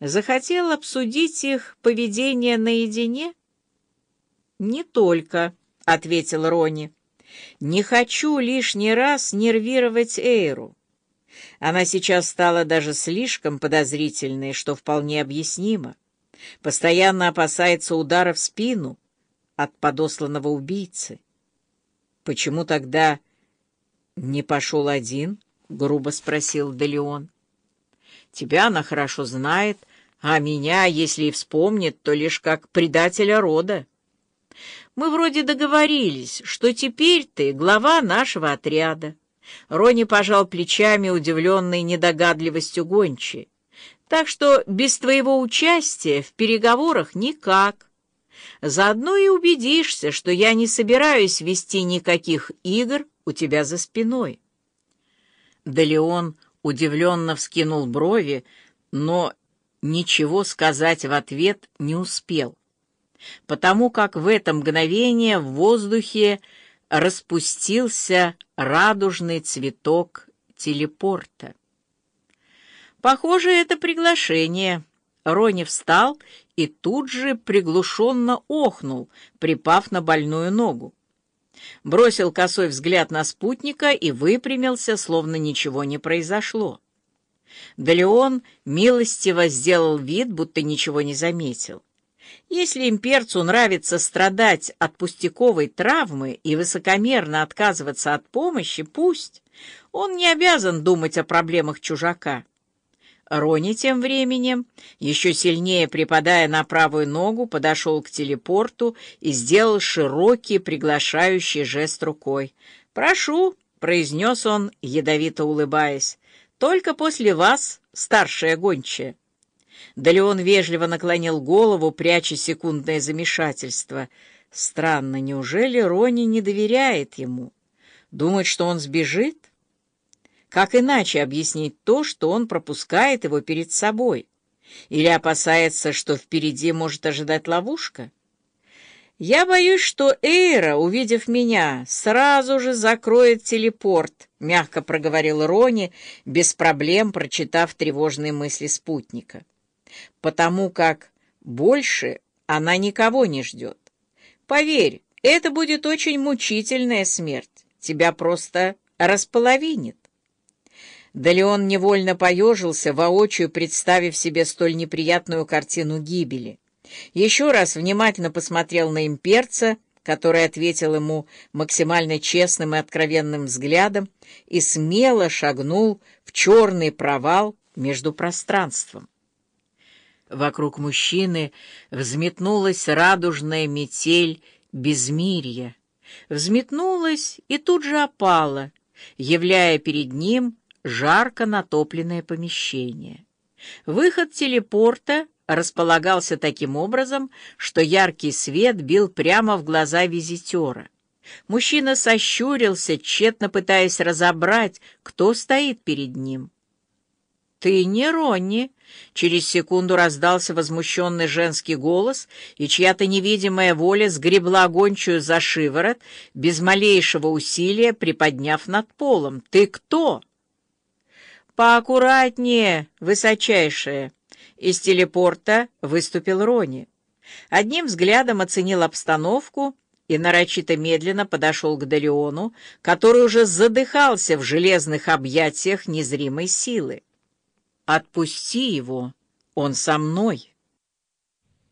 захотел обсудить их поведение наедине? «Не только», — ответил Рони. «Не хочу лишний раз нервировать Эйру. Она сейчас стала даже слишком подозрительной, что вполне объяснимо. Постоянно опасается удара в спину от подосланного убийцы. Почему тогда не пошел один?» — грубо спросил Делеон. «Тебя она хорошо знает, а меня, если и вспомнит, то лишь как предателя рода. Мы вроде договорились, что теперь ты глава нашего отряда». Рони пожал плечами, удивленный недогадливостью гончи. «Так что без твоего участия в переговорах никак. Заодно и убедишься, что я не собираюсь вести никаких игр у тебя за спиной». Да Леон удивленно вскинул брови, но ничего сказать в ответ не успел, потому как в это мгновение в воздухе распустился радужный цветок телепорта. Похоже, это приглашение. Рони встал и тут же приглушенно охнул, припав на больную ногу бросил косой взгляд на спутника и выпрямился, словно ничего не произошло. Да Леон милостиво сделал вид, будто ничего не заметил. Если имперцу нравится страдать от пустяковой травмы и высокомерно отказываться от помощи, пусть. Он не обязан думать о проблемах чужака. Рони тем временем, еще сильнее припадая на правую ногу, подошел к телепорту и сделал широкий приглашающий жест рукой. «Прошу», — произнес он, ядовито улыбаясь, — «только после вас, старшая гончая». Да Леон вежливо наклонил голову, пряча секундное замешательство. Странно, неужели Рони не доверяет ему? Думает, что он сбежит? Как иначе объяснить то, что он пропускает его перед собой? Или опасается, что впереди может ожидать ловушка? «Я боюсь, что Эйра, увидев меня, сразу же закроет телепорт», — мягко проговорил Рони, без проблем прочитав тревожные мысли спутника. «Потому как больше она никого не ждет. Поверь, это будет очень мучительная смерть. Тебя просто располовинит». Да Леон невольно поежился, воочию представив себе столь неприятную картину гибели. Еще раз внимательно посмотрел на имперца, который ответил ему максимально честным и откровенным взглядом и смело шагнул в черный провал между пространством. Вокруг мужчины взметнулась радужная метель безмирья. Взметнулась и тут же опала, являя перед ним жарко натопленное помещение. Выход телепорта располагался таким образом, что яркий свет бил прямо в глаза визитера. Мужчина сощурился, тщетно пытаясь разобрать, кто стоит перед ним. «Ты не Ронни!» Через секунду раздался возмущенный женский голос, и чья-то невидимая воля сгребла гончую за шиворот, без малейшего усилия приподняв над полом. «Ты кто?» «Поаккуратнее, высочайшая!» Из телепорта выступил Рони. Одним взглядом оценил обстановку и нарочито медленно подошел к Дариону, который уже задыхался в железных объятиях незримой силы. «Отпусти его, он со мной!»